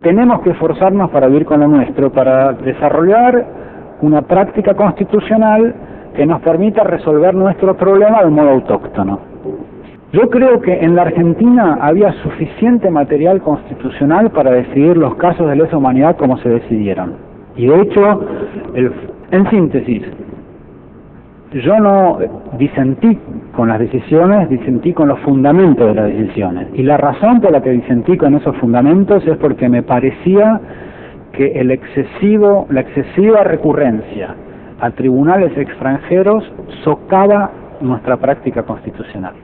Tenemos que esforzarnos para vivir con lo nuestro, para desarrollar una práctica constitucional que nos permita resolver nuestro problema de modo autóctono. Yo creo que en la Argentina había suficiente material constitucional para decidir los casos de lesa humanidad como se decidieron. Y de hecho, el, en síntesis, yo no disentí con las decisiones, disentí con los fundamentos de las decisiones. Y la razón por la que disentí con esos fundamentos es porque me parecía que el excesivo, la excesiva recurrencia a tribunales extranjeros socava nuestra práctica constitucional.